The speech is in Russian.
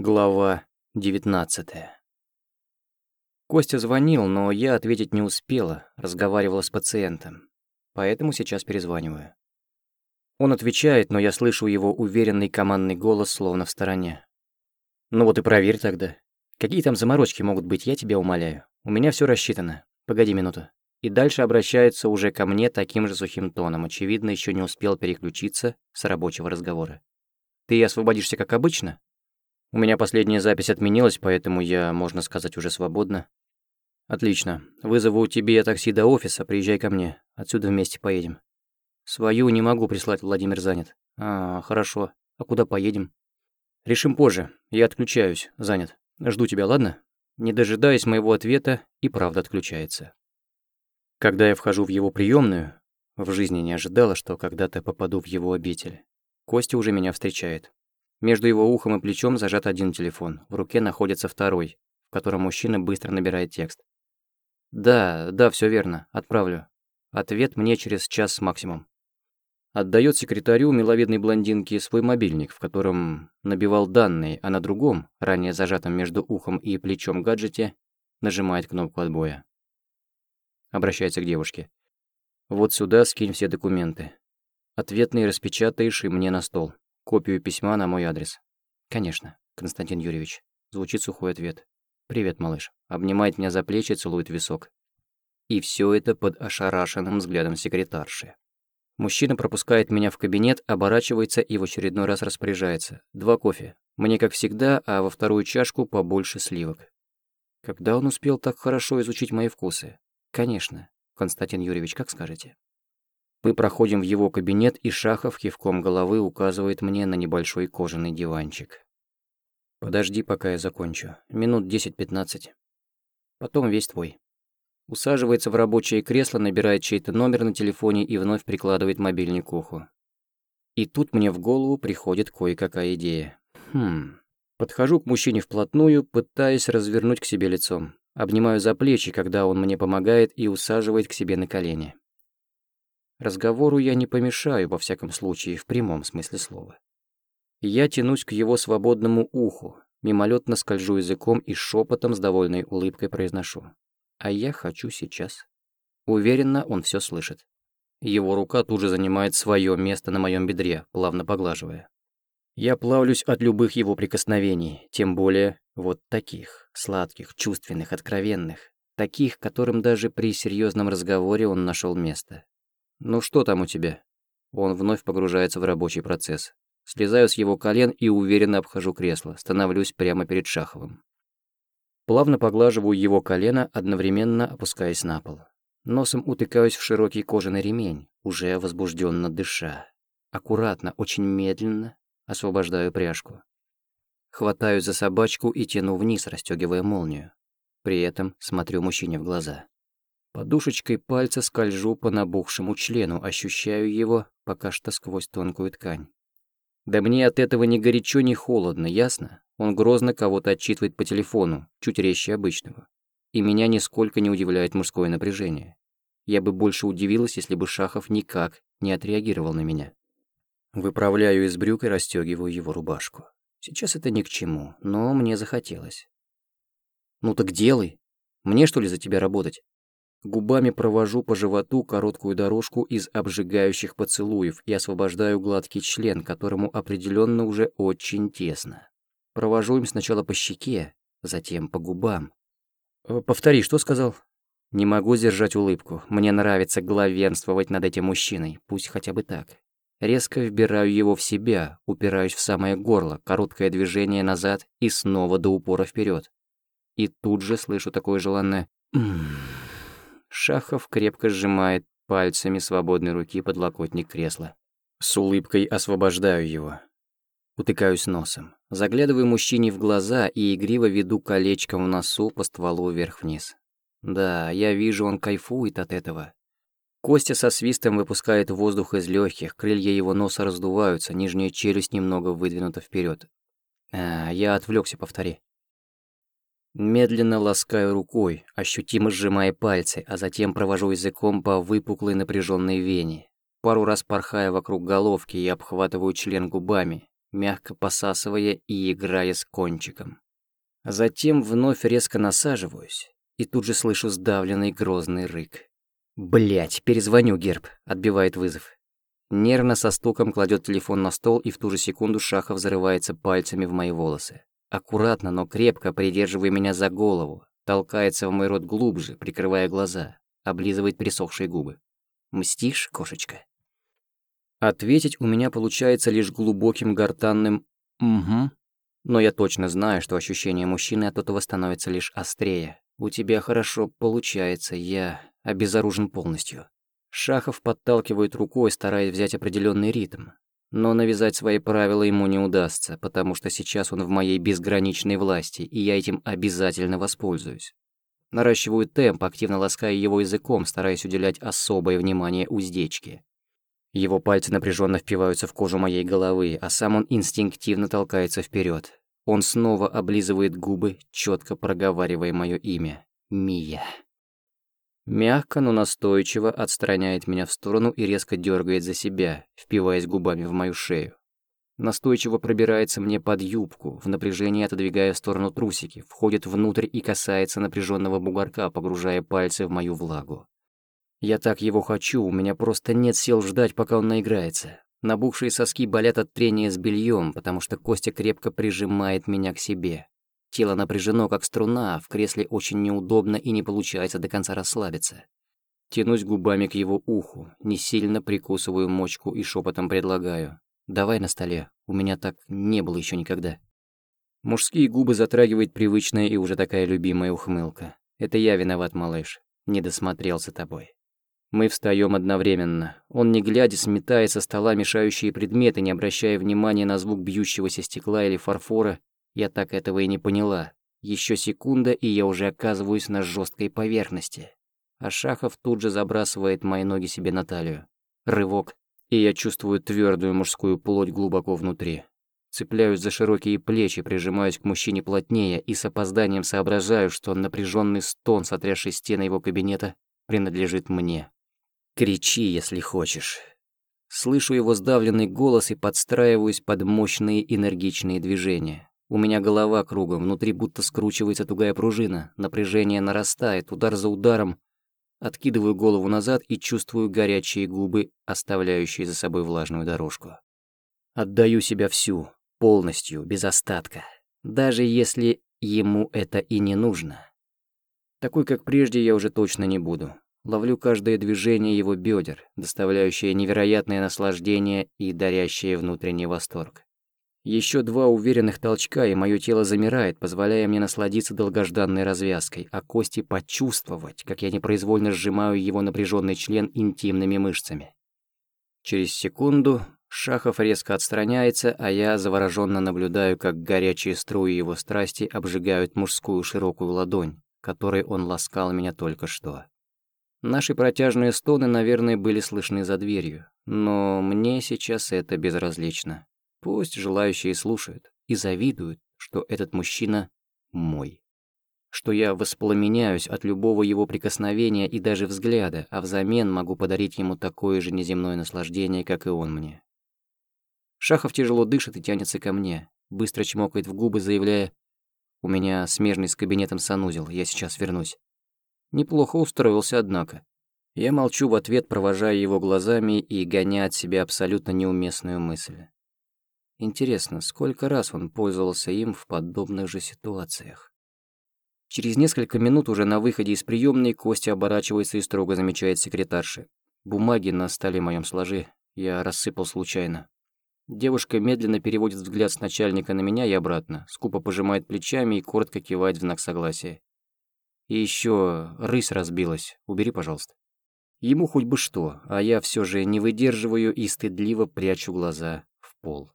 Глава 19 Костя звонил, но я ответить не успела, разговаривала с пациентом. Поэтому сейчас перезваниваю. Он отвечает, но я слышу его уверенный командный голос, словно в стороне. «Ну вот и проверь тогда. Какие там заморочки могут быть, я тебя умоляю. У меня все рассчитано. Погоди минуту». И дальше обращается уже ко мне таким же сухим тоном, очевидно, еще не успел переключиться с рабочего разговора. «Ты освободишься как обычно?» У меня последняя запись отменилась, поэтому я, можно сказать, уже свободна. Отлично. Вызову тебе такси до офиса, приезжай ко мне. Отсюда вместе поедем. Свою не могу прислать, Владимир занят. А, хорошо. А куда поедем? Решим позже. Я отключаюсь, занят. Жду тебя, ладно? Не дожидаясь моего ответа, и правда отключается. Когда я вхожу в его приемную, в жизни не ожидала, что когда-то попаду в его обитель. Костя уже меня встречает. Между его ухом и плечом зажат один телефон, в руке находится второй, в котором мужчина быстро набирает текст. «Да, да, все верно, отправлю. Ответ мне через час максимум». Отдает секретарю миловидной блондинки свой мобильник, в котором набивал данные, а на другом, ранее зажатом между ухом и плечом гаджете, нажимает кнопку отбоя. Обращается к девушке. «Вот сюда скинь все документы. Ответные распечатаешь и мне на стол. Копию письма на мой адрес. Конечно, Константин Юрьевич. Звучит сухой ответ. Привет, малыш. Обнимает меня за плечи, целует висок. И все это под ошарашенным взглядом секретарши. Мужчина пропускает меня в кабинет, оборачивается и в очередной раз распоряжается. Два кофе. Мне как всегда, а во вторую чашку побольше сливок. Когда он успел так хорошо изучить мои вкусы? Конечно. Константин Юрьевич, как скажете. Мы проходим в его кабинет, и Шахов кивком головы указывает мне на небольшой кожаный диванчик. «Подожди, пока я закончу. Минут 10-15. Потом весь твой». Усаживается в рабочее кресло, набирает чей-то номер на телефоне и вновь прикладывает мобильник к уху. И тут мне в голову приходит кое-какая идея. Хм. Подхожу к мужчине вплотную, пытаясь развернуть к себе лицом. Обнимаю за плечи, когда он мне помогает и усаживает к себе на колени. Разговору я не помешаю, во всяком случае, в прямом смысле слова. Я тянусь к его свободному уху, мимолетно скольжу языком и шепотом с довольной улыбкой произношу. А я хочу сейчас. Уверенно, он все слышит. Его рука тут же занимает свое место на моем бедре, плавно поглаживая. Я плавлюсь от любых его прикосновений, тем более вот таких, сладких, чувственных, откровенных, таких, которым даже при серьезном разговоре он нашел место. «Ну что там у тебя?» Он вновь погружается в рабочий процесс. Слезаю с его колен и уверенно обхожу кресло, становлюсь прямо перед Шаховым. Плавно поглаживаю его колено, одновременно опускаясь на пол. Носом утыкаюсь в широкий кожаный ремень, уже возбужденно дыша. Аккуратно, очень медленно освобождаю пряжку. Хватаю за собачку и тяну вниз, расстегивая молнию. При этом смотрю мужчине в глаза. Подушечкой пальца скольжу по набухшему члену, ощущаю его пока что сквозь тонкую ткань. Да мне от этого ни горячо, ни холодно, ясно? Он грозно кого-то отчитывает по телефону, чуть резче обычного. И меня нисколько не удивляет мужское напряжение. Я бы больше удивилась, если бы Шахов никак не отреагировал на меня. Выправляю из брюк и расстегиваю его рубашку. Сейчас это ни к чему, но мне захотелось. «Ну так делай. Мне что ли за тебя работать?» Губами провожу по животу короткую дорожку из обжигающих поцелуев и освобождаю гладкий член, которому определенно уже очень тесно. Провожу им сначала по щеке, затем по губам. «Э, «Повтори, что сказал?» Не могу сдержать улыбку. Мне нравится главенствовать над этим мужчиной, пусть хотя бы так. Резко вбираю его в себя, упираюсь в самое горло, короткое движение назад и снова до упора вперед. И тут же слышу такое желанное «Ммм». Шахов крепко сжимает пальцами свободной руки подлокотник кресла. С улыбкой освобождаю его. Утыкаюсь носом. Заглядываю мужчине в глаза и игриво веду колечком в носу по стволу вверх-вниз. Да, я вижу, он кайфует от этого. Костя со свистом выпускает воздух из легких, крылья его носа раздуваются, нижняя челюсть немного выдвинута вперед. А, я отвлекся, повтори. Медленно ласкаю рукой, ощутимо сжимая пальцы, а затем провожу языком по выпуклой напряженной вене. Пару раз порхая вокруг головки и обхватываю член губами, мягко посасывая и играя с кончиком. Затем вновь резко насаживаюсь и тут же слышу сдавленный грозный рык. Блять, перезвоню, Герб», — отбивает вызов. Нервно со стуком кладет телефон на стол, и в ту же секунду Шахов зарывается пальцами в мои волосы. Аккуратно, но крепко придерживая меня за голову, толкается в мой рот глубже, прикрывая глаза, облизывает присохшие губы. «Мстишь, кошечка?» Ответить у меня получается лишь глубоким гортанным «угу». Но я точно знаю, что ощущение мужчины от этого становится лишь острее. У тебя хорошо получается, я обезоружен полностью. Шахов подталкивает рукой, стараясь взять определенный ритм. Но навязать свои правила ему не удастся, потому что сейчас он в моей безграничной власти, и я этим обязательно воспользуюсь. Наращиваю темп, активно лаская его языком, стараясь уделять особое внимание уздечке. Его пальцы напряженно впиваются в кожу моей головы, а сам он инстинктивно толкается вперед. Он снова облизывает губы, четко проговаривая мое имя. Мия. Мягко, но настойчиво отстраняет меня в сторону и резко дергает за себя, впиваясь губами в мою шею. Настойчиво пробирается мне под юбку, в напряжении отодвигая в сторону трусики, входит внутрь и касается напряженного бугорка, погружая пальцы в мою влагу. Я так его хочу, у меня просто нет сил ждать, пока он наиграется. Набухшие соски болят от трения с бельем, потому что Костя крепко прижимает меня к себе. Тело напряжено, как струна, в кресле очень неудобно и не получается до конца расслабиться. Тянусь губами к его уху, не сильно прикусываю мочку и шепотом предлагаю. «Давай на столе, у меня так не было еще никогда». Мужские губы затрагивает привычная и уже такая любимая ухмылка. «Это я виноват, малыш. Не досмотрелся тобой». Мы встаем одновременно. Он, не глядя, сметает со стола мешающие предметы, не обращая внимания на звук бьющегося стекла или фарфора, я так этого и не поняла. Еще секунда, и я уже оказываюсь на жесткой поверхности. А Шахов тут же забрасывает мои ноги себе на талию. Рывок, и я чувствую твердую мужскую плоть глубоко внутри. Цепляюсь за широкие плечи, прижимаюсь к мужчине плотнее и с опозданием соображаю, что напряженный стон, сотрясший стены его кабинета, принадлежит мне. Кричи, если хочешь. Слышу его сдавленный голос и подстраиваюсь под мощные энергичные движения. У меня голова кругом, внутри будто скручивается тугая пружина, напряжение нарастает, удар за ударом. Откидываю голову назад и чувствую горячие губы, оставляющие за собой влажную дорожку. Отдаю себя всю, полностью, без остатка. Даже если ему это и не нужно. Такой, как прежде, я уже точно не буду. Ловлю каждое движение его бедер, доставляющее невероятное наслаждение и дарящее внутренний восторг. Еще два уверенных толчка, и мое тело замирает, позволяя мне насладиться долгожданной развязкой, а кости почувствовать, как я непроизвольно сжимаю его напряженный член интимными мышцами. Через секунду Шахов резко отстраняется, а я завороженно наблюдаю, как горячие струи его страсти обжигают мужскую широкую ладонь, которой он ласкал меня только что. Наши протяжные стоны, наверное, были слышны за дверью, но мне сейчас это безразлично. Пусть желающие слушают и завидуют, что этот мужчина мой. Что я воспламеняюсь от любого его прикосновения и даже взгляда, а взамен могу подарить ему такое же неземное наслаждение, как и он мне. Шахов тяжело дышит и тянется ко мне, быстро чмокает в губы, заявляя «У меня смежный с кабинетом санузел, я сейчас вернусь». Неплохо устроился, однако. Я молчу в ответ, провожая его глазами и гоня от себя абсолютно неуместную мысль. Интересно, сколько раз он пользовался им в подобных же ситуациях? Через несколько минут уже на выходе из приемной Костя оборачивается и строго замечает секретарши. Бумаги на столе моем сложи, я рассыпал случайно. Девушка медленно переводит взгляд с начальника на меня и обратно, скупо пожимает плечами и коротко кивает в знак согласия. И еще рысь разбилась, убери, пожалуйста. Ему хоть бы что, а я все же не выдерживаю и стыдливо прячу глаза в пол.